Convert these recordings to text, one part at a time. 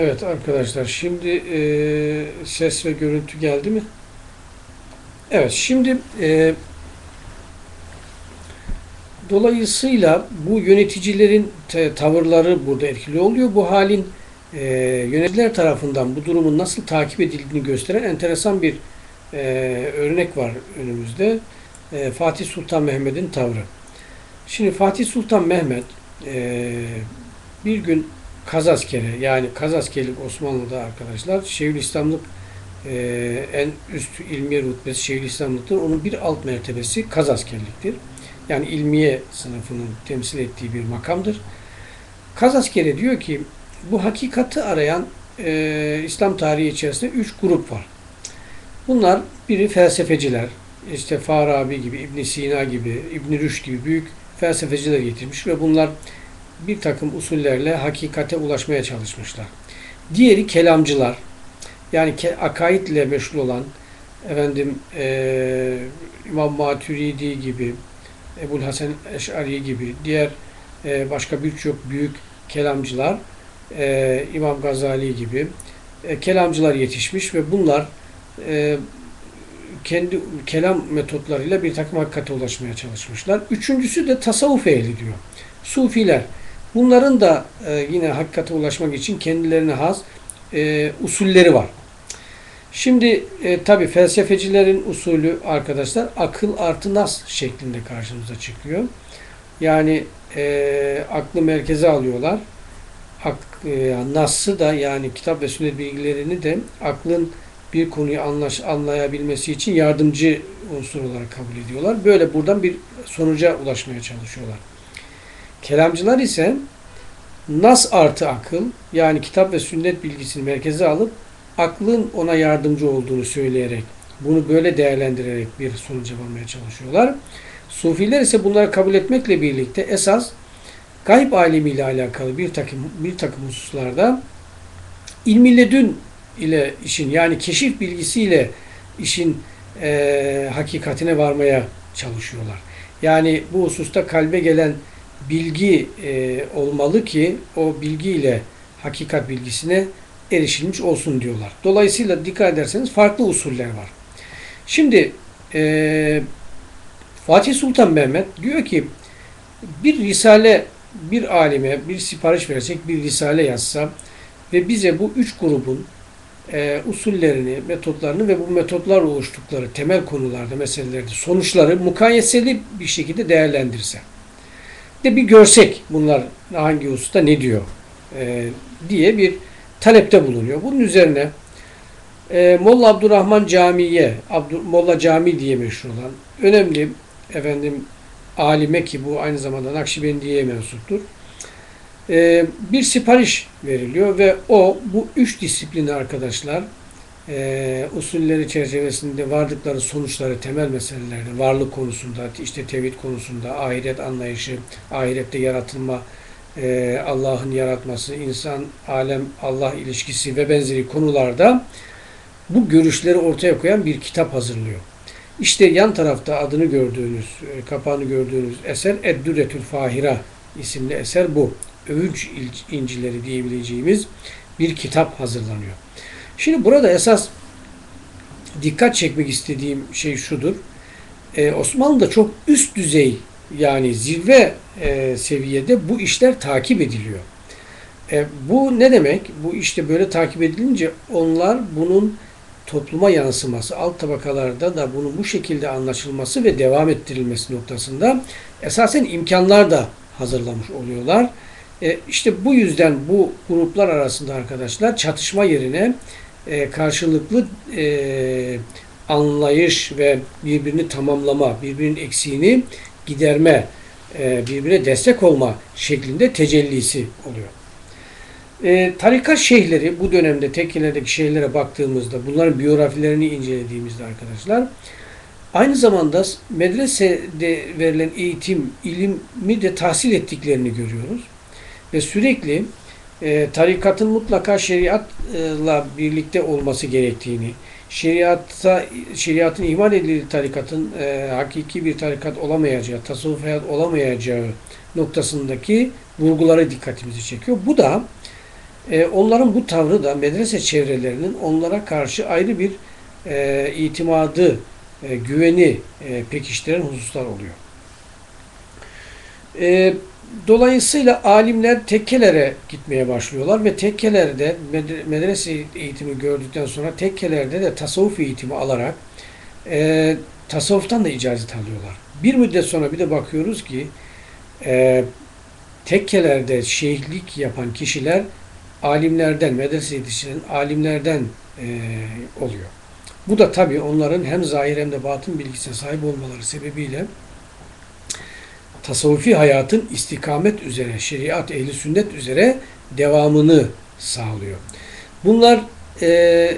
Evet arkadaşlar şimdi e, ses ve görüntü geldi mi? Evet şimdi e, dolayısıyla bu yöneticilerin tavırları burada etkili oluyor. Bu halin e, yöneticiler tarafından bu durumun nasıl takip edildiğini gösteren enteresan bir e, örnek var önümüzde. E, Fatih Sultan Mehmet'in tavrı. Şimdi Fatih Sultan Mehmet e, bir gün Kazaskere yani Kazaskerlik Osmanlı'da arkadaşlar Şeyhülislamlık e, en üst ilmiye rütbesi Şeyhülislamlık'tır. Onun bir alt mertebesi Kazaskerliktir. Yani ilmiye sınıfının temsil ettiği bir makamdır. Kazaskere diyor ki bu hakikati arayan e, İslam tarihi içerisinde üç grup var. Bunlar biri felsefeciler, işte Farabi gibi, İbn Sina gibi, İbn Rüşd gibi büyük felsefeciler getirmiş ve bunlar bir takım usullerle hakikate ulaşmaya çalışmışlar. Diğeri kelamcılar. Yani ke, akaidle meşgul olan efendim e, İmam Maturidi gibi, Ebul Hasan Eş'ari gibi, diğer e, başka birçok büyük kelamcılar, e, İmam Gazali gibi e, kelamcılar yetişmiş ve bunlar e, kendi kelam metotlarıyla bir takım hakikate ulaşmaya çalışmışlar. Üçüncüsü de tasavvuf ehli diyor. Sufiler. Bunların da e, yine hakikate ulaşmak için kendilerine has e, usulleri var. Şimdi e, tabi felsefecilerin usulü arkadaşlar akıl artı nas şeklinde karşımıza çıkıyor. Yani e, aklı merkeze alıyorlar. Ak, e, nas'ı da yani kitap ve sünnet bilgilerini de aklın bir konuyu anlaş, anlayabilmesi için yardımcı unsur olarak kabul ediyorlar. Böyle buradan bir sonuca ulaşmaya çalışıyorlar. Kelamcılar ise nas artı akıl yani kitap ve sünnet bilgisini merkeze alıp aklın ona yardımcı olduğunu söyleyerek bunu böyle değerlendirerek bir sonuca varmaya çalışıyorlar. Sufiler ise bunları kabul etmekle birlikte esas gayb alemiyle alakalı bir takım bir takım hususlarda ilmi ledün ile işin yani keşif bilgisiyle işin e, hakikatine varmaya çalışıyorlar. Yani bu hususta kalbe gelen bilgi e, olmalı ki o bilgiyle hakikat bilgisine erişilmiş olsun diyorlar. Dolayısıyla dikkat ederseniz farklı usuller var. Şimdi e, Fatih Sultan Mehmet diyor ki bir risale bir alime bir sipariş verecek bir risale yazsa ve bize bu üç grubun e, usullerini, metotlarını ve bu metotlarla oluştukları temel konularda, meselelerde sonuçları mukayeseli bir şekilde değerlendirse. De bir görsek bunlar hangi hususta ne diyor e, diye bir talepte bulunuyor. Bunun üzerine e, Molla Abdurrahman Camii'ye, Abdur, Molla Cami diye meşhur olan önemli efendim alime ki bu aynı zamanda Nakşibendiye'ye mensuptur. E, bir sipariş veriliyor ve o bu üç disiplini arkadaşlar e, usulleri çerçevesinde vardıkları sonuçları, temel meselelerde, varlık konusunda, işte tevhid konusunda, ahiret anlayışı, ahirette yaratılma, e, Allah'ın yaratması, insan, alem, Allah ilişkisi ve benzeri konularda bu görüşleri ortaya koyan bir kitap hazırlıyor. İşte yan tarafta adını gördüğünüz, e, kapağını gördüğünüz eser Eddüretül Fahira isimli eser bu. Övünç incileri diyebileceğimiz bir kitap hazırlanıyor. Şimdi burada esas dikkat çekmek istediğim şey şudur. Ee, Osmanlı'da çok üst düzey yani zirve e, seviyede bu işler takip ediliyor. E, bu ne demek? Bu işte böyle takip edilince onlar bunun topluma yansıması, alt tabakalarda da bunun bu şekilde anlaşılması ve devam ettirilmesi noktasında esasen imkanlar da hazırlamış oluyorlar. E, işte bu yüzden bu gruplar arasında arkadaşlar çatışma yerine e, karşılıklı e, anlayış ve birbirini tamamlama, birbirinin eksiğini giderme, e, birbirine destek olma şeklinde tecellisi oluyor. E, tarikat şeyhleri bu dönemde tekkelerdeki şeyhlere baktığımızda, bunların biyografilerini incelediğimizde arkadaşlar, aynı zamanda medresede verilen eğitim, ilimi de tahsil ettiklerini görüyoruz. Ve sürekli e, tarikatın mutlaka şeriatla birlikte olması gerektiğini, şeriatta şeriatın ihmal edildiği tarikatın e, hakiki bir tarikat olamayacağı, tasavvuf hayat olamayacağı noktasındaki vurgulara dikkatimizi çekiyor. Bu da E, onların bu tavrı da medrese çevrelerinin onlara karşı ayrı bir e, itimadı, e, güveni e, pekiştiren hususlar oluyor. E, dolayısıyla alimler tekkelere gitmeye başlıyorlar ve tekkelerde medrese eğitimi gördükten sonra tekkelerde de tasavvuf eğitimi alarak e, tasavvuftan da icazet alıyorlar. Bir müddet sonra bir de bakıyoruz ki e, tekkelerde şeyhlik yapan kişiler alimlerden, medrese yetiştiren alimlerden e, oluyor. Bu da tabii onların hem zahir hem de batın bilgisine sahip olmaları sebebiyle tasavvufi hayatın istikamet üzere, şeriat, ehli sünnet üzere devamını sağlıyor. Bunlar e,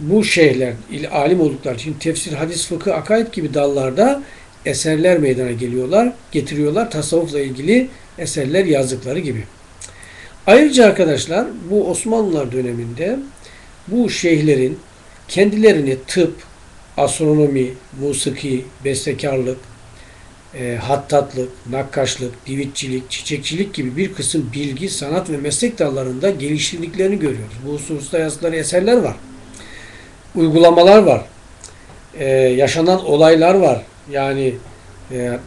bu şeyler, alim oldukları için tefsir, hadis, fıkıh, akaid gibi dallarda eserler meydana geliyorlar, getiriyorlar tasavvufla ilgili eserler yazdıkları gibi. Ayrıca arkadaşlar bu Osmanlılar döneminde bu şeyhlerin kendilerini tıp, astronomi, musiki, bestekarlık, e, hattatlık, nakkaşlık, divitçilik, çiçekçilik gibi bir kısım bilgi, sanat ve meslek dallarında geliştirdiklerini görüyoruz. Bu hususta yazdıkları eserler var. Uygulamalar var. E, yaşanan olaylar var. Yani e,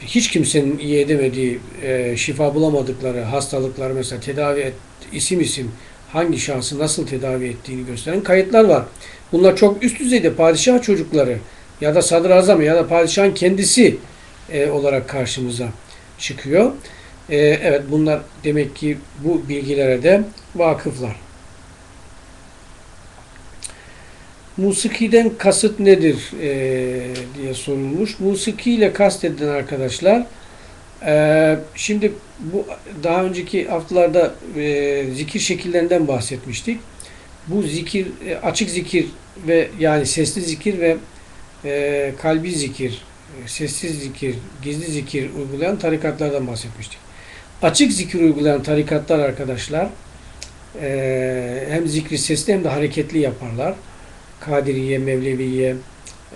hiç kimsenin iyi edemediği, e, şifa bulamadıkları hastalıklar mesela tedavi et, isim isim hangi şahsı nasıl tedavi ettiğini gösteren kayıtlar var. Bunlar çok üst düzeyde padişah çocukları ya da sadrazam ya da padişahın kendisi e, olarak karşımıza çıkıyor. E, evet bunlar demek ki bu bilgilere de vakıflar. Musikiden kasıt nedir e, diye sorulmuş. Musiki ile kastedilen arkadaşlar e, şimdi bu daha önceki haftalarda e, zikir şekillerinden bahsetmiştik. Bu zikir e, açık zikir ve yani sesli zikir ve e, kalbi zikir, sessiz zikir, gizli zikir uygulayan tarikatlardan bahsetmiştik. Açık zikir uygulayan tarikatlar arkadaşlar e, hem zikri sesli hem de hareketli yaparlar. Kadiriye, Mevleviye,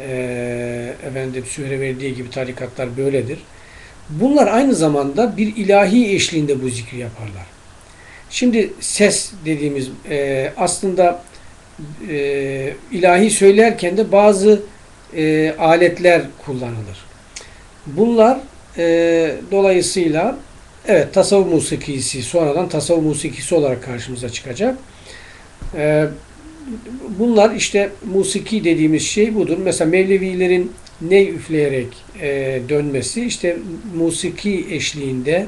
e, efendim Sühreverdiye gibi tarikatlar böyledir. Bunlar aynı zamanda bir ilahi eşliğinde bu zikri yaparlar. Şimdi ses dediğimiz e, aslında e, ilahi söylerken de bazı e, aletler kullanılır. Bunlar e, dolayısıyla evet tasavvuf musikisi sonradan tasavvuf musikisi olarak karşımıza çıkacak. E, bunlar işte musiki dediğimiz şey budur. Mesela Mevlevilerin ney üfleyerek e, dönmesi işte musiki eşliğinde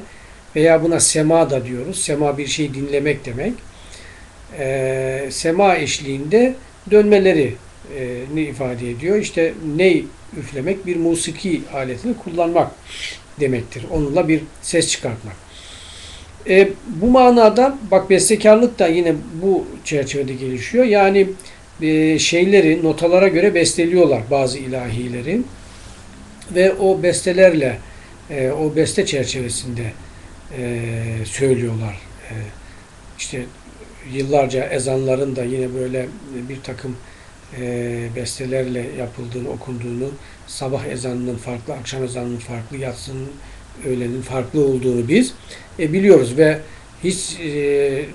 veya buna sema da diyoruz. Sema bir şey dinlemek demek. E, sema eşliğinde dönmeleri ne ifade ediyor? İşte ney üflemek bir musiki aletini kullanmak demektir. Onunla bir ses çıkartmak. E, bu manada bak bestekarlık da yine bu çerçevede gelişiyor. Yani e, şeyleri notalara göre besteliyorlar bazı ilahileri ve o bestelerle e, o beste çerçevesinde e, söylüyorlar. E, işte yıllarca ezanların da yine böyle bir takım e, bestelerle yapıldığını, okunduğunu, sabah ezanının farklı, akşam ezanının farklı, yatsının, öğlenin farklı olduğunu biz e, biliyoruz ve hiç e,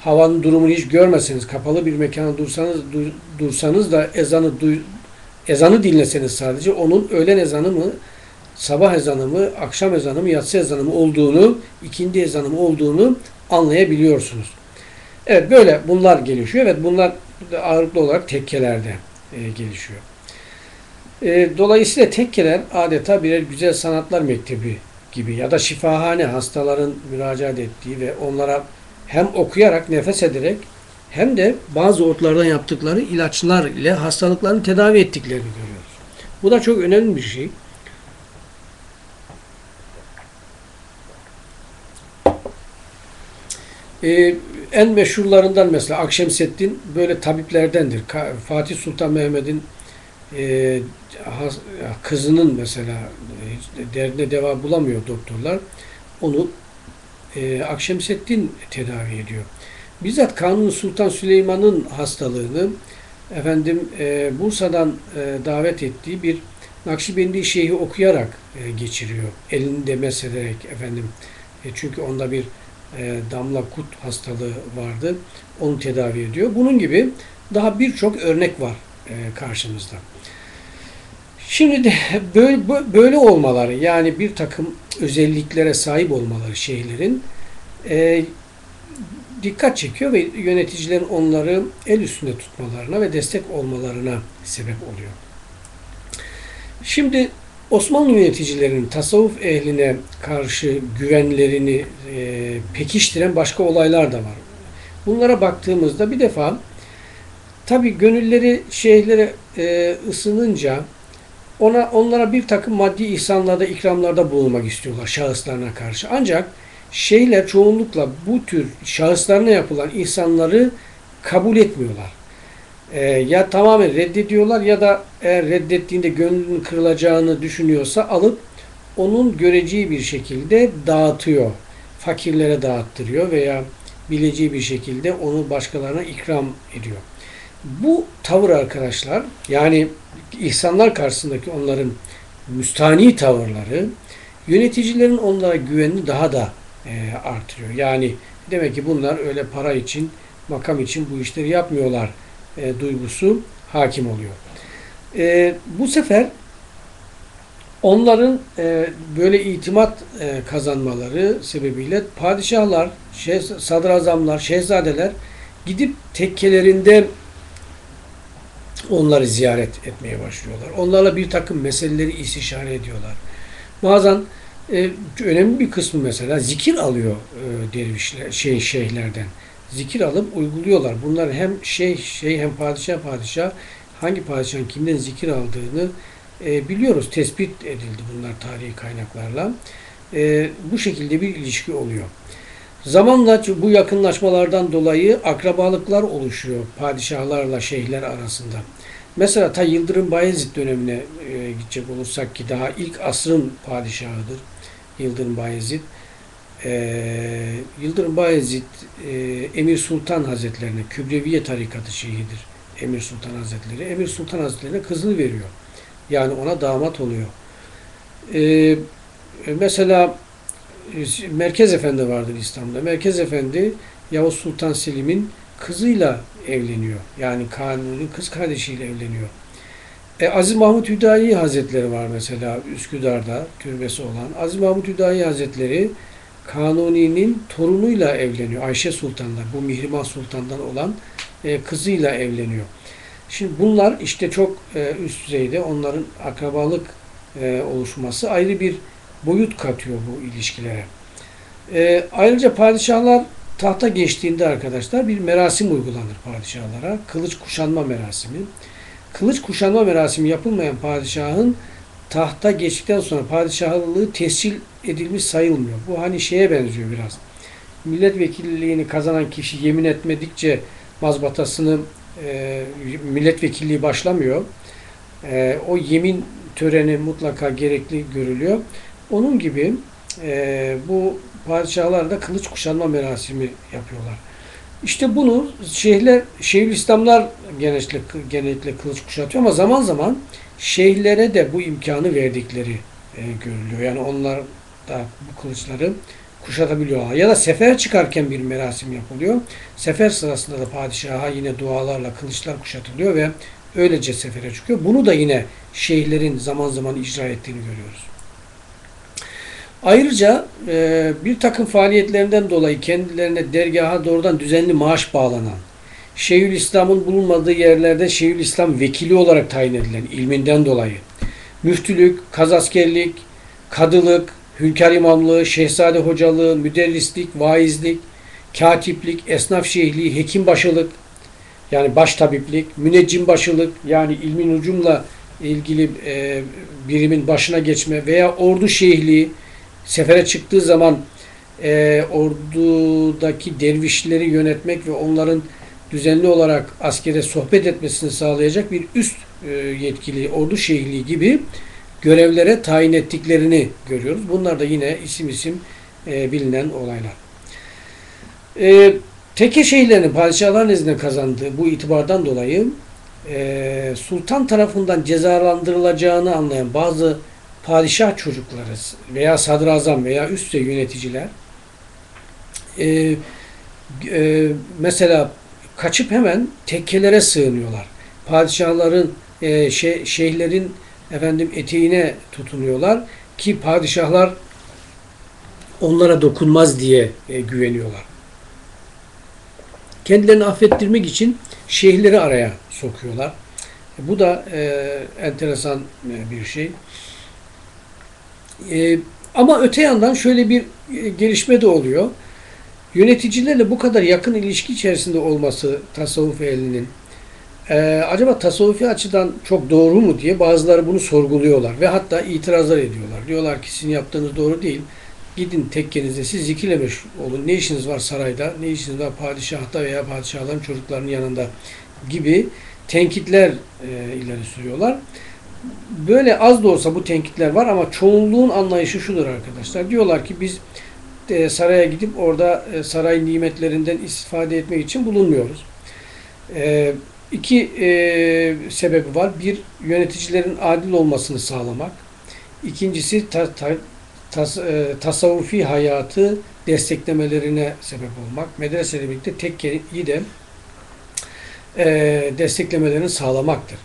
havanın durumunu hiç görmeseniz, kapalı bir mekana dursanız du, dursanız da ezanı ezanı dinleseniz sadece onun öğlen ezanı mı, sabah ezanı mı, akşam ezanı mı, yatsı ezanı mı olduğunu, ikindi ezanı mı olduğunu anlayabiliyorsunuz. Evet böyle bunlar gelişiyor. Evet bunlar ağırlıklı olarak tekkelerde e, gelişiyor. E, dolayısıyla tekkeler adeta birer güzel sanatlar mektebi gibi ya da şifahane hastaların müracaat ettiği ve onlara hem okuyarak, nefes ederek hem de bazı otlardan yaptıkları ilaçlar ile hastalıklarını tedavi ettiklerini görüyoruz. Bu da çok önemli bir şey. Ee, en meşhurlarından mesela Akşemseddin böyle tabiplerdendir. Fatih Sultan Mehmet'in e, kızının mesela e, derdine deva bulamıyor doktorlar. Onu e, Akşemseddin tedavi ediyor. Bizzat Kanuni Sultan Süleyman'ın hastalığını efendim Bursa'dan davet ettiği bir Nakşibendi Şeyhi okuyarak geçiriyor. Elini de mesederek efendim. Çünkü onda bir e, damla kut hastalığı vardı. Onu tedavi ediyor. Bunun gibi daha birçok örnek var e, karşımızda. Şimdi de böyle, olmaları yani bir takım özelliklere sahip olmaları şeylerin e, dikkat çekiyor ve yöneticilerin onları el üstünde tutmalarına ve destek olmalarına sebep oluyor. Şimdi Osmanlı yöneticilerinin tasavvuf ehline karşı güvenlerini e, pekiştiren başka olaylar da var. Bunlara baktığımızda bir defa tabi gönülleri şeylere e, ısınınca ona onlara bir takım maddi ihsanlarda, ikramlarda bulunmak istiyorlar şahıslarına karşı. Ancak şeyler çoğunlukla bu tür şahıslarına yapılan ihsanları kabul etmiyorlar. Ee, ya tamamen reddediyorlar ya da eğer reddettiğinde gönlünün kırılacağını düşünüyorsa alıp onun göreceği bir şekilde dağıtıyor. Fakirlere dağıttırıyor veya bileceği bir şekilde onu başkalarına ikram ediyor. Bu tavır arkadaşlar yani ihsanlar karşısındaki onların müstani tavırları yöneticilerin onlara güvenini daha da e, artırıyor. Yani demek ki bunlar öyle para için, makam için bu işleri yapmıyorlar e, duygusu hakim oluyor. E, bu sefer onların e, böyle itimat e, kazanmaları sebebiyle padişahlar, şeh, sadrazamlar, şehzadeler gidip tekkelerinde onları ziyaret etmeye başlıyorlar. Onlarla bir takım meseleleri istişare ediyorlar. Bazen e, önemli bir kısmı mesela zikir alıyor e, dervişler, şey şeyhlerden. Zikir alıp uyguluyorlar. Bunlar hem şey şey hem padişah padişah hangi padişahın kimden zikir aldığını e, biliyoruz. Tespit edildi bunlar tarihi kaynaklarla. E, bu şekilde bir ilişki oluyor. Zamanla bu yakınlaşmalardan dolayı akrabalıklar oluşuyor padişahlarla şeyhler arasında. Mesela ta Yıldırım Bayezid dönemine e, gidecek olursak ki daha ilk asrın padişahıdır Yıldırım Bayezid. E, Yıldırım Bayezid e, Emir Sultan Hazretlerine Kübreviye tarikatı şeyhidir. Emir Sultan Hazretleri. Emir Sultan Hazretlerine kızını veriyor. Yani ona damat oluyor. E, mesela e, Merkez Efendi vardır İstanbul'da. Merkez Efendi Yavuz Sultan Selim'in kızıyla evleniyor. Yani Kanuni'nin kız kardeşiyle evleniyor. E, Aziz Mahmut Hüdayi Hazretleri var mesela Üsküdar'da türbesi olan. Aziz Mahmut Hüdayi Hazretleri Kanuni'nin torunuyla evleniyor. Ayşe Sultan'la, bu Mihrimah Sultan'dan olan e, kızıyla evleniyor. Şimdi bunlar işte çok e, üst düzeyde onların akrabalık e, oluşması ayrı bir boyut katıyor bu ilişkilere. E, ayrıca padişahlar tahta geçtiğinde arkadaşlar bir merasim uygulanır padişahlara. Kılıç kuşanma merasimi. Kılıç kuşanma merasimi yapılmayan padişahın tahta geçtikten sonra padişahlığı tescil edilmiş sayılmıyor. Bu hani şeye benziyor biraz. Milletvekilliğini kazanan kişi yemin etmedikçe mazbatasını e, milletvekilliği başlamıyor. E, o yemin töreni mutlaka gerekli görülüyor. Onun gibi e, bu padişahlar da kılıç kuşanma merasimi yapıyorlar. İşte bunu şeyhler, Şeyhülislamlar genellikle, genellikle kılıç kuşatıyor ama zaman zaman şeyhlere de bu imkanı verdikleri e, görülüyor. Yani onlar da bu kılıçları kuşatabiliyorlar. Ya da sefer çıkarken bir merasim yapılıyor. Sefer sırasında da padişaha yine dualarla kılıçlar kuşatılıyor ve öylece sefere çıkıyor. Bunu da yine şeyhlerin zaman zaman icra ettiğini görüyoruz. Ayrıca e, bir takım faaliyetlerinden dolayı kendilerine dergaha doğrudan düzenli maaş bağlanan, Şeyhülislam'ın bulunmadığı yerlerde Şeyhülislam vekili olarak tayin edilen ilminden dolayı, müftülük, kazaskerlik, kadılık, hünkâr imamlığı, şehzade hocalığı, müderrislik, vaizlik, katiplik, esnaf şeyhliği, hekim başılık, yani baş tabiplik, müneccim başılık, yani ilmin ucumla ilgili e, birimin başına geçme veya ordu şeyhliği, sefere çıktığı zaman e, ordudaki dervişleri yönetmek ve onların düzenli olarak askere sohbet etmesini sağlayacak bir üst e, yetkili ordu şeyhliği gibi görevlere tayin ettiklerini görüyoruz. Bunlar da yine isim isim e, bilinen olaylar. E, teke şeyhlerinin padişahlar nezdinde kazandığı bu itibardan dolayı e, sultan tarafından cezalandırılacağını anlayan bazı padişah çocukları veya sadrazam veya üst yöneticiler e, e, mesela kaçıp hemen tekkelere sığınıyorlar. Padişahların, e, şey, şeyhlerin efendim eteğine tutunuyorlar ki padişahlar onlara dokunmaz diye e, güveniyorlar. Kendilerini affettirmek için şeyhleri araya sokuyorlar. Bu da e, enteresan e, bir şey. E, ama öte yandan şöyle bir e, gelişme de oluyor. Yöneticilerle bu kadar yakın ilişki içerisinde olması tasavvuf ehlinin e, acaba tasavvufi açıdan çok doğru mu diye bazıları bunu sorguluyorlar ve hatta itirazlar ediyorlar. Diyorlar ki sizin yaptığınız doğru değil. Gidin tekkenizde siz zikirle meşgul olun. Ne işiniz var sarayda, ne işiniz var padişahta veya padişahların çocuklarının yanında gibi tenkitler e, ileri sürüyorlar. Böyle az da olsa bu tenkitler var ama çoğunluğun anlayışı şudur arkadaşlar. Diyorlar ki biz e, saraya gidip orada e, saray nimetlerinden istifade etmek için bulunmuyoruz. E, iki e, sebebi var. Bir, yöneticilerin adil olmasını sağlamak. İkincisi, ta, ta, tas, e, tasavvufi hayatı desteklemelerine sebep olmak. Medreseyle birlikte tekkeyi de e, desteklemelerini sağlamaktır.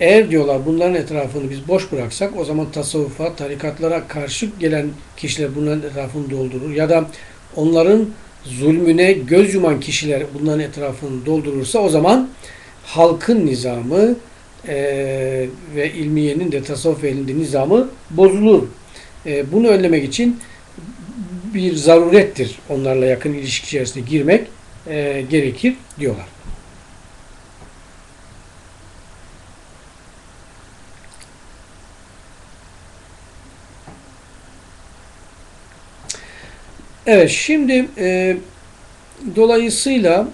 Eğer diyorlar bunların etrafını biz boş bıraksak o zaman tasavvufa, tarikatlara karşı gelen kişiler bunların etrafını doldurur. Ya da onların zulmüne göz yuman kişiler bunların etrafını doldurursa o zaman halkın nizamı e, ve ilmiyenin de tasavvuf elinde nizamı bozulur. E, bunu önlemek için bir zarurettir onlarla yakın ilişki içerisine girmek e, gerekir diyorlar. Evet, şimdi e, dolayısıyla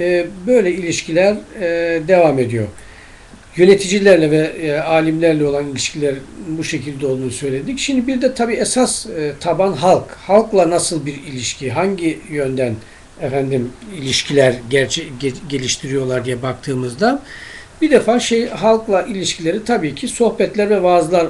e, böyle ilişkiler e, devam ediyor. Yöneticilerle ve e, alimlerle olan ilişkiler bu şekilde olduğunu söyledik. Şimdi bir de tabii esas taban halk. Halkla nasıl bir ilişki, hangi yönden efendim ilişkiler gerçi, ge, geliştiriyorlar diye baktığımızda bir defa şey halkla ilişkileri tabii ki sohbetler ve vaazlar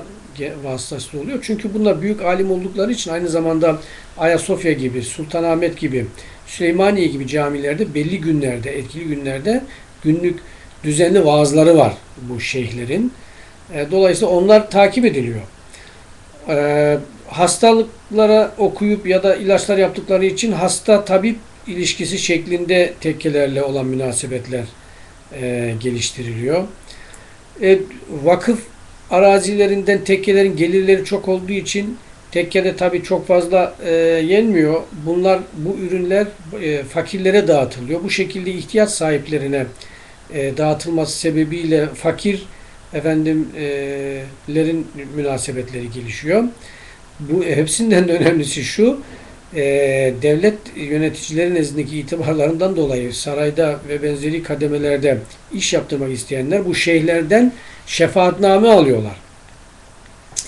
vasıtasıyla oluyor. Çünkü bunlar büyük alim oldukları için aynı zamanda Ayasofya gibi, Sultanahmet gibi, Süleymaniye gibi camilerde belli günlerde, etkili günlerde günlük düzenli vaazları var bu şeyhlerin. E, dolayısıyla onlar takip ediliyor. E, hastalıklara okuyup ya da ilaçlar yaptıkları için hasta tabip ilişkisi şeklinde tekkelerle olan münasebetler e, geliştiriliyor. Vakıf arazilerinden tekkelerin gelirleri çok olduğu için tekkede tabii çok fazla e, yenmiyor. Bunlar bu ürünler e, fakirlere dağıtılıyor. Bu şekilde ihtiyaç sahiplerine e, dağıtılması sebebiyle fakir efendimlerin münasebetleri gelişiyor. Bu hepsinden de önemlisi şu e, devlet yöneticilerin nezdindeki itibarlarından dolayı sarayda ve benzeri kademelerde iş yaptırmak isteyenler bu şeyhlerden şefaatname alıyorlar.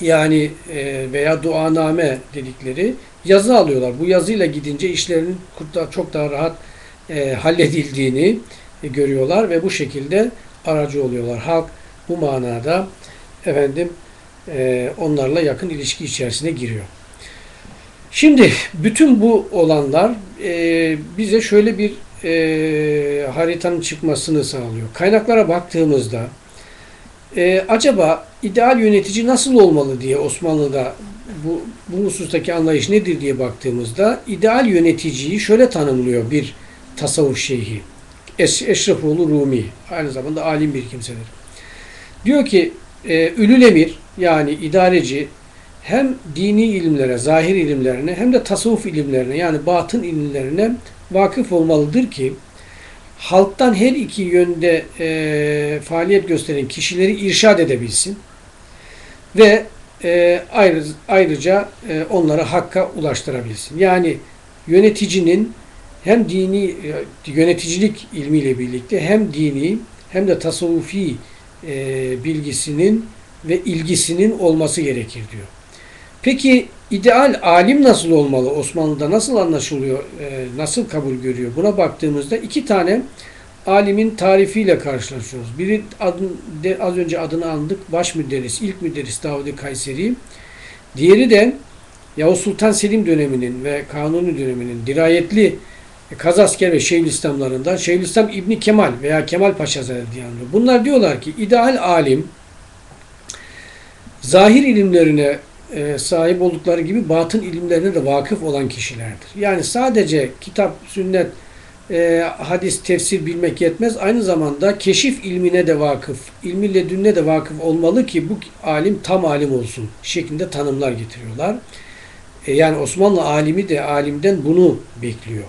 Yani e, veya duaname dedikleri yazı alıyorlar. Bu yazıyla gidince işlerinin çok daha rahat e, halledildiğini e, görüyorlar ve bu şekilde aracı oluyorlar. Halk bu manada efendim e, onlarla yakın ilişki içerisine giriyor. Şimdi bütün bu olanlar e, bize şöyle bir e, haritanın çıkmasını sağlıyor. Kaynaklara baktığımızda e, acaba ideal yönetici nasıl olmalı diye Osmanlı'da bu, bu husustaki anlayış nedir diye baktığımızda ideal yöneticiyi şöyle tanımlıyor bir tasavvuf şeyhi. Eş, Eşrefoğlu Rumi. Aynı zamanda alim bir kimsedir. Diyor ki e, ülül emir yani idareci hem dini ilimlere, zahir ilimlerine hem de tasavvuf ilimlerine yani batın ilimlerine vakıf olmalıdır ki halktan her iki yönde e, faaliyet gösteren kişileri irşad edebilsin ve e, ayrı, ayrıca e, onları hakka ulaştırabilsin. Yani yöneticinin hem dini e, yöneticilik ilmiyle birlikte hem dini hem de tasavvufi e, bilgisinin ve ilgisinin olması gerekir diyor. Peki ideal alim nasıl olmalı? Osmanlı'da nasıl anlaşılıyor? E, nasıl kabul görüyor? Buna baktığımızda iki tane alimin tarifiyle karşılaşıyoruz. Biri adın, az önce adını andık. Baş müderris, ilk müderris Davud-i Kayseri. Diğeri de Yavuz Sultan Selim döneminin ve Kanuni döneminin dirayetli e, Kazasker ve Şeyhülislamlarından Şeyhülislam İbni Kemal veya Kemal Paşa anılıyor. Bunlar diyorlar ki ideal alim zahir ilimlerine e, sahip oldukları gibi batın ilimlerine de vakıf olan kişilerdir. Yani sadece kitap, sünnet, e, hadis, tefsir bilmek yetmez. Aynı zamanda keşif ilmine de vakıf, ilmi ledünne de vakıf olmalı ki bu alim tam alim olsun şeklinde tanımlar getiriyorlar. E, yani Osmanlı alimi de alimden bunu bekliyor.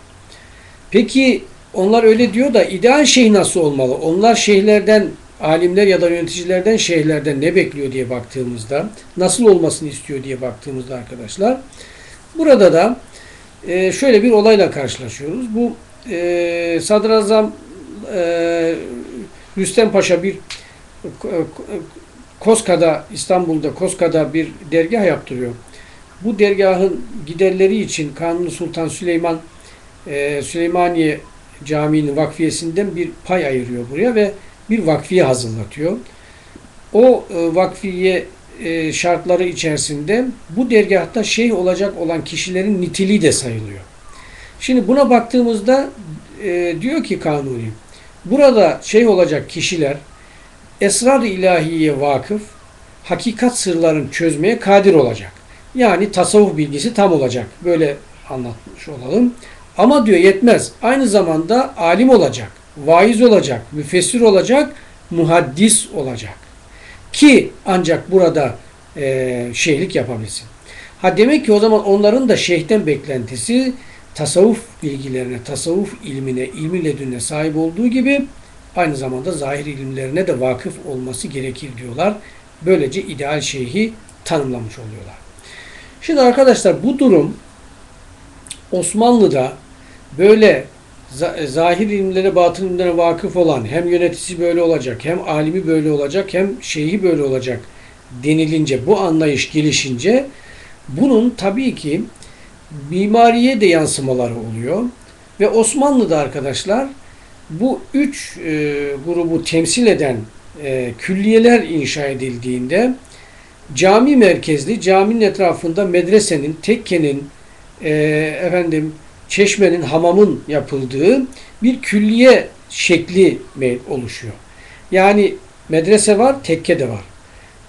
Peki onlar öyle diyor da ideal şey nasıl olmalı? Onlar şeyhlerden, alimler ya da yöneticilerden, şeyhlerden ne bekliyor diye baktığımızda, nasıl olmasını istiyor diye baktığımızda arkadaşlar, burada da e, şöyle bir olayla karşılaşıyoruz. Bu e, Sadrazam e, Rüstem Paşa bir Koska'da, İstanbul'da Koska'da bir dergah yaptırıyor. Bu dergahın giderleri için Kanuni Sultan Süleyman e, Süleymaniye Camii'nin vakfiyesinden bir pay ayırıyor buraya ve bir vakfiye hazırlatıyor. O e, vakfiye e, şartları içerisinde bu dergahta şeyh olacak olan kişilerin niteliği de sayılıyor. Şimdi buna baktığımızda e, diyor ki Kanuni, burada şeyh olacak kişiler esrar-ı ilahiye vakıf, hakikat sırlarını çözmeye kadir olacak. Yani tasavvuf bilgisi tam olacak. Böyle anlatmış olalım. Ama diyor yetmez. Aynı zamanda alim olacak, vaiz olacak, müfessir olacak, muhaddis olacak. Ki ancak burada e, şeyhlik yapabilsin. Ha demek ki o zaman onların da şeyhten beklentisi tasavvuf bilgilerine, tasavvuf ilmine, ilmi ledünne sahip olduğu gibi aynı zamanda zahir ilimlerine de vakıf olması gerekir diyorlar. Böylece ideal şeyhi tanımlamış oluyorlar. Şimdi arkadaşlar bu durum Osmanlı'da böyle zahir ilimlere, batın ilimlere vakıf olan hem yöneticisi böyle olacak, hem alimi böyle olacak, hem şeyhi böyle olacak denilince, bu anlayış gelişince bunun tabii ki mimariye de yansımaları oluyor. Ve Osmanlı'da arkadaşlar bu üç e, grubu temsil eden e, külliyeler inşa edildiğinde cami merkezli, caminin etrafında medresenin, tekkenin, e, efendim çeşmenin, hamamın yapıldığı bir külliye şekli oluşuyor. Yani medrese var, tekke de var.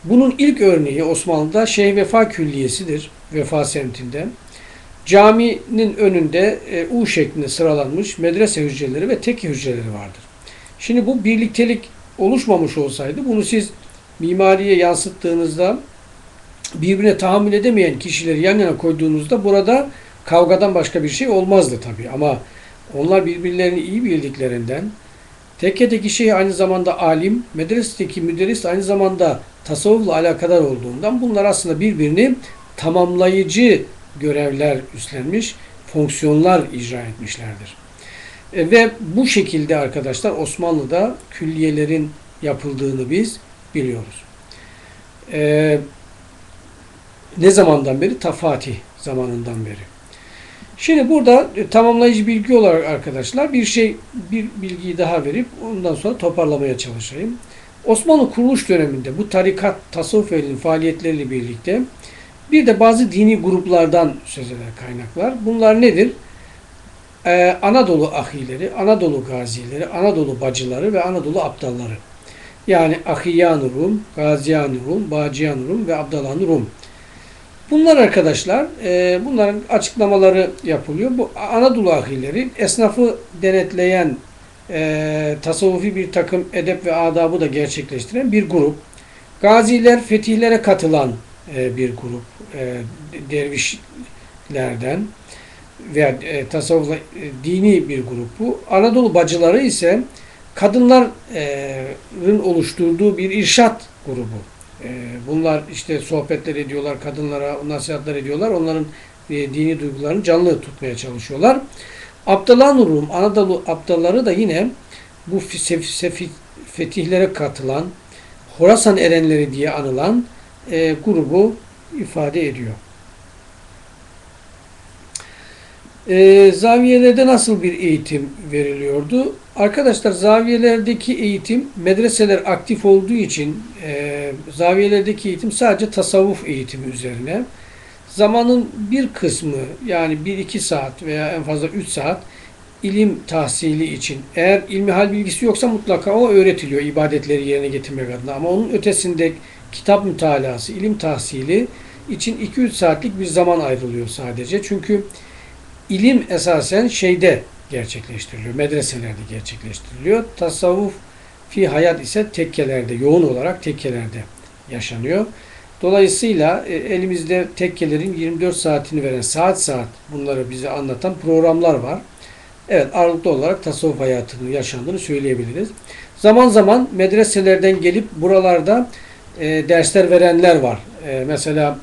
Bunun ilk örneği Osmanlı'da Şeyh Vefa Külliyesi'dir. Vefa semtinde. Caminin önünde e, U şeklinde sıralanmış medrese hücreleri ve tekke hücreleri vardır. Şimdi bu birliktelik oluşmamış olsaydı bunu siz mimariye yansıttığınızda birbirine tahammül edemeyen kişileri yan yana koyduğunuzda burada kavgadan başka bir şey olmazdı tabii. Ama onlar birbirlerini iyi bildiklerinden tekkedeki şey aynı zamanda alim, medresedeki müderris aynı zamanda tasavvufla alakadar olduğundan bunlar aslında birbirini tamamlayıcı görevler üstlenmiş, fonksiyonlar icra etmişlerdir. E, ve bu şekilde arkadaşlar Osmanlı'da külliyelerin yapıldığını biz biliyoruz. E, ne zamandan beri? Ta Fatih zamanından beri. Şimdi burada e, tamamlayıcı bilgi olarak arkadaşlar bir şey, bir bilgiyi daha verip ondan sonra toparlamaya çalışayım. Osmanlı kuruluş döneminde bu tarikat, tasavvuf elinin faaliyetleriyle birlikte bir de bazı dini gruplardan söz eder kaynaklar. Bunlar nedir? Ee, Anadolu ahileri, Anadolu gazileri, Anadolu bacıları ve Anadolu abdalları. Yani Ahiyan Rum, Gaziyan Rum, Baciyan Rum ve Abdalan Rum. Bunlar arkadaşlar, e, bunların açıklamaları yapılıyor. Bu Anadolu ahileri esnafı denetleyen, e, tasavvufi bir takım edep ve adabı da gerçekleştiren bir grup. Gaziler, fetihlere katılan e, bir grup e, dervişlerden veya e, tasavvufla e, dini bir grup bu. Anadolu bacıları ise kadınların oluşturduğu bir irşat grubu. E, bunlar işte sohbetler ediyorlar, kadınlara nasihatler ediyorlar. Onların e, dini duygularını canlı tutmaya çalışıyorlar. Abdallah Rum, Anadolu Abdalları da yine bu fetihlere katılan, Horasan erenleri diye anılan e, grubu ifade ediyor. E, zaviyelerde nasıl bir eğitim veriliyordu? Arkadaşlar zaviyelerdeki eğitim medreseler aktif olduğu için e, zaviyelerdeki eğitim sadece tasavvuf eğitimi üzerine. Zamanın bir kısmı yani 1-2 saat veya en fazla 3 saat ilim tahsili için eğer ilmihal bilgisi yoksa mutlaka o öğretiliyor ibadetleri yerine getirmek adına. Ama onun ötesinde kitap mütalası, ilim tahsili için 2-3 saatlik bir zaman ayrılıyor sadece. Çünkü ilim esasen şeyde gerçekleştiriliyor, medreselerde gerçekleştiriliyor. Tasavvuf fi hayat ise tekkelerde, yoğun olarak tekkelerde yaşanıyor. Dolayısıyla e, elimizde tekkelerin 24 saatini veren saat saat bunları bize anlatan programlar var. Evet ağırlıklı olarak tasavvuf hayatının yaşandığını söyleyebiliriz. Zaman zaman medreselerden gelip buralarda e, dersler verenler var. E, mesela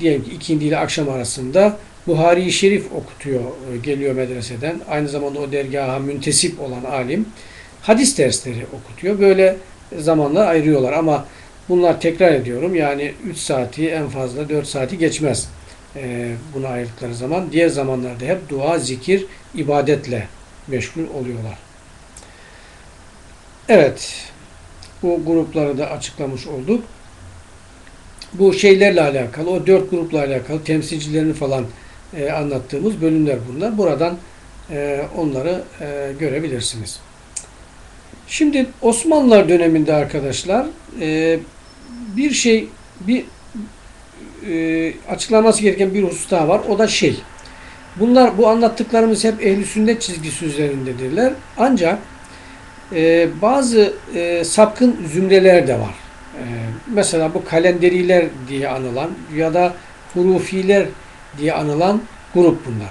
diyelim ki ikindi ile akşam arasında Buhari-i Şerif okutuyor, e, geliyor medreseden. Aynı zamanda o dergaha müntesip olan alim hadis dersleri okutuyor. Böyle zamanlar ayırıyorlar ama bunlar tekrar ediyorum yani 3 saati en fazla 4 saati geçmez e, buna ayırdıkları zaman. Diğer zamanlarda hep dua, zikir, ibadetle meşgul oluyorlar. Evet, bu grupları da açıklamış olduk. Bu şeylerle alakalı, o dört grupla alakalı temsilcilerini falan e, anlattığımız bölümler bunlar. Buradan e, onları e, görebilirsiniz. Şimdi Osmanlılar döneminde arkadaşlar e, bir şey, bir e, açıklanması gereken bir husus daha var. O da şey. Bunlar, bu anlattıklarımız hep ehli sünnet çizgisi üzerindedirler. Ancak e, bazı e, sapkın zümreler de var. E, mesela bu kalenderiler diye anılan ya da hurufiler diye anılan grup bunlar.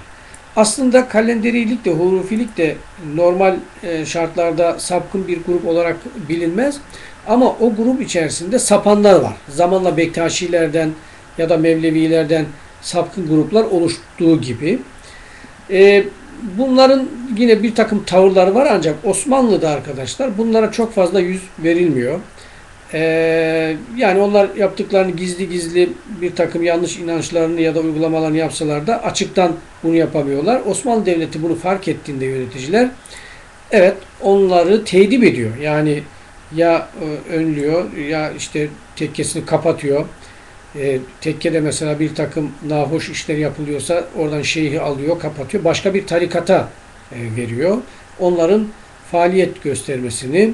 Aslında kalenderilik de hurufilik de normal e, şartlarda sapkın bir grup olarak bilinmez. Ama o grup içerisinde sapanlar var. Zamanla Bektaşilerden ya da Mevlevilerden sapkın gruplar oluştuğu gibi. E, bunların yine bir takım tavırları var ancak Osmanlı'da arkadaşlar bunlara çok fazla yüz verilmiyor. Ee, yani onlar yaptıklarını gizli gizli bir takım yanlış inançlarını ya da uygulamalarını yapsalar da açıktan bunu yapamıyorlar. Osmanlı Devleti bunu fark ettiğinde yöneticiler evet onları tedip ediyor. Yani ya e, önlüyor ya işte tekkesini kapatıyor. E, tekkede mesela bir takım nahoş işler yapılıyorsa oradan şeyhi alıyor, kapatıyor. Başka bir tarikata e, veriyor. Onların faaliyet göstermesini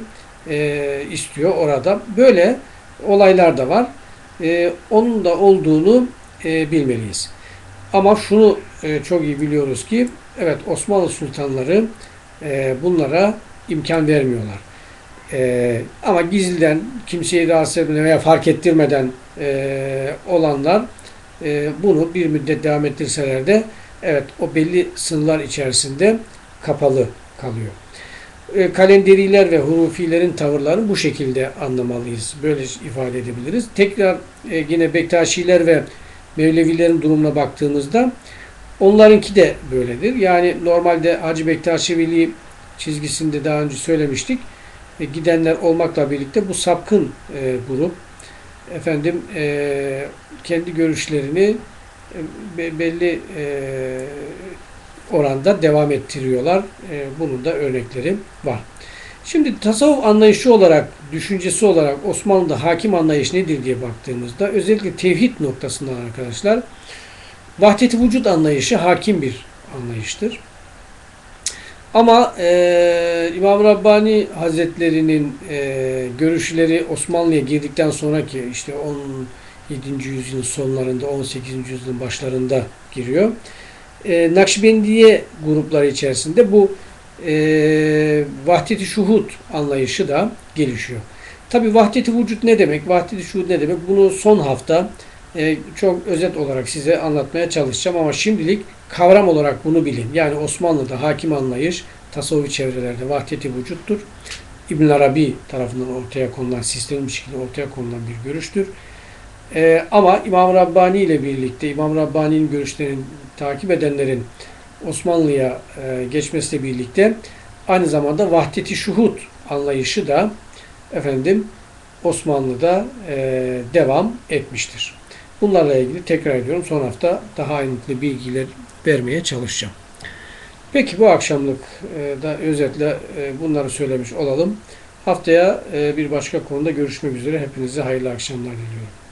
e, istiyor orada. Böyle olaylar da var. E, onun da olduğunu e, bilmeliyiz. Ama şunu e, çok iyi biliyoruz ki evet Osmanlı sultanları e, bunlara imkan vermiyorlar. E, ama gizliden kimseyi rahatsız etmeden veya fark ettirmeden e, olanlar e, bunu bir müddet devam ettirseler de evet o belli sınırlar içerisinde kapalı kalıyor. E, kalenderiler ve hurufilerin tavırlarını bu şekilde anlamalıyız. Böyle ifade edebiliriz. Tekrar e, yine Bektaşiler ve Mevlevilerin durumuna baktığımızda onlarınki de böyledir. Yani normalde Hacı Bektaşi Veli çizgisinde daha önce söylemiştik. E, gidenler olmakla birlikte bu sapkın e, grup efendim kendi görüşlerini belli oranda devam ettiriyorlar. E, bunun da örnekleri var. Şimdi tasavvuf anlayışı olarak, düşüncesi olarak Osmanlı'da hakim anlayış nedir diye baktığımızda özellikle tevhid noktasından arkadaşlar vahdeti vücut anlayışı hakim bir anlayıştır. Ama e, İmam Rabbani Hazretleri'nin e, görüşleri Osmanlı'ya girdikten sonraki işte 17. yüzyılın sonlarında 18. yüzyılın başlarında giriyor e, Nakşibendiye grupları içerisinde bu e, vahdeti şuhud anlayışı da gelişiyor. Tabi vahdeti vücut ne demek? Vahdeti şuhud ne demek? Bunu son hafta e, çok özet olarak size anlatmaya çalışacağım ama şimdilik kavram olarak bunu bilin. Yani Osmanlı'da hakim anlayış tasavvufi çevrelerde vahdeti vücuttur. İbn Arabi tarafından ortaya konulan, sistemli bir şekilde ortaya konulan bir görüştür. Ee, ama İmam Rabbani ile birlikte İmam Rabbani'nin görüşlerini takip edenlerin Osmanlı'ya e, geçmesiyle birlikte aynı zamanda vahdeti şuhut anlayışı da efendim Osmanlı'da e, devam etmiştir. Bunlarla ilgili tekrar ediyorum son hafta daha ayrıntılı bilgiler vermeye çalışacağım. Peki bu akşamlık e, da özetle e, bunları söylemiş olalım. Haftaya e, bir başka konuda görüşmek üzere. Hepinize hayırlı akşamlar diliyorum.